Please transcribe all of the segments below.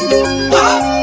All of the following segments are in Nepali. Oh.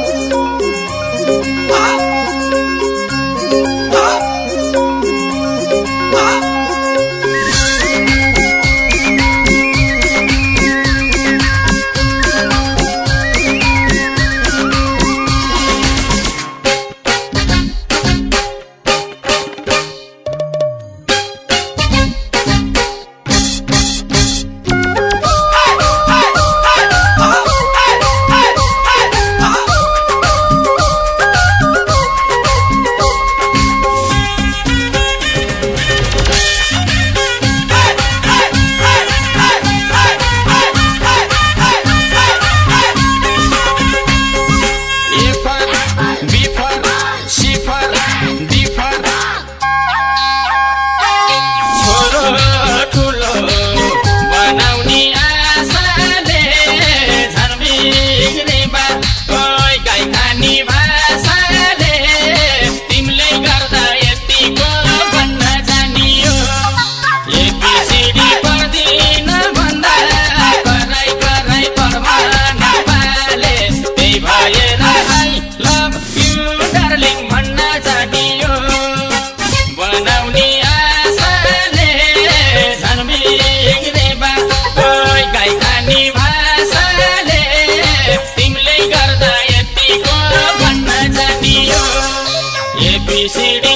We see it.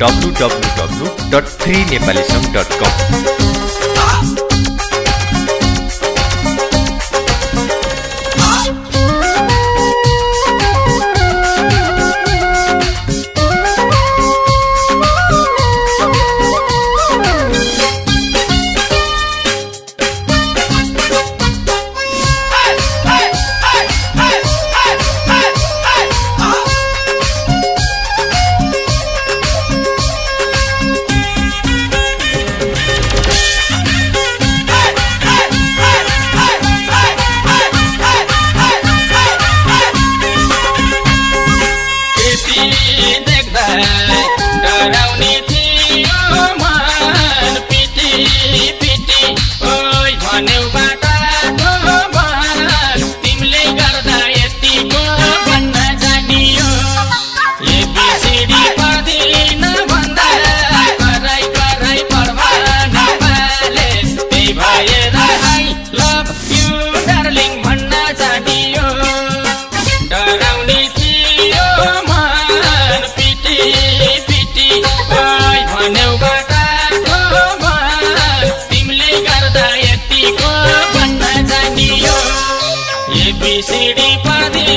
W W W dot free Nepali सङ्घ डट कम விசிடி பதி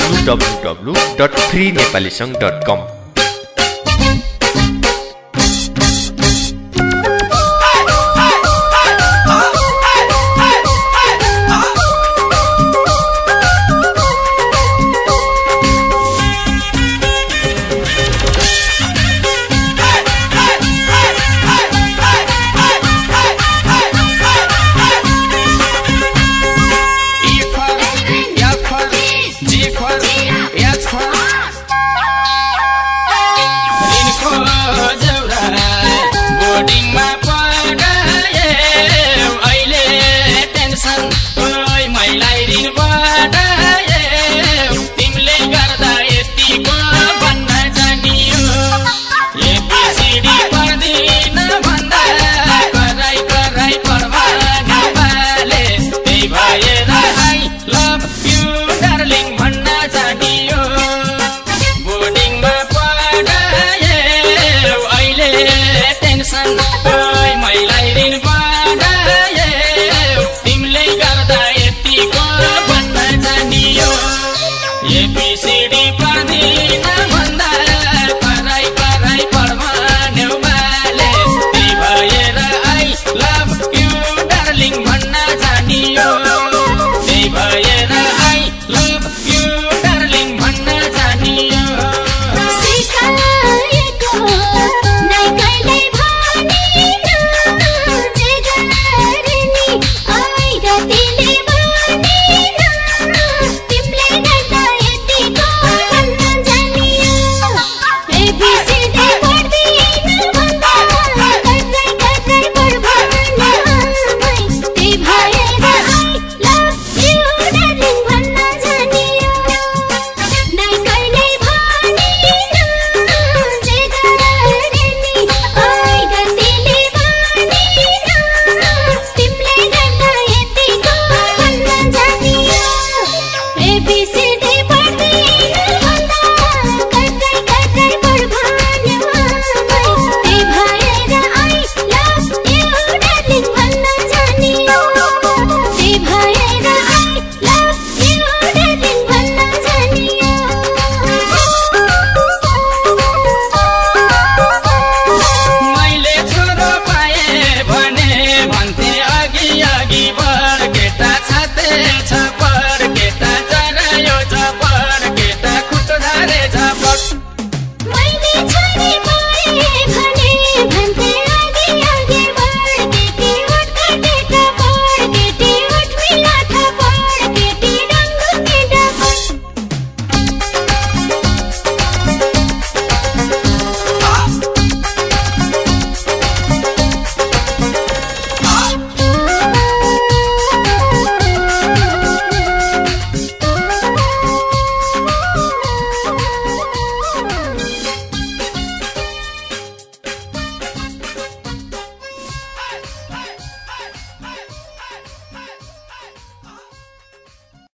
www.3nepalisang.com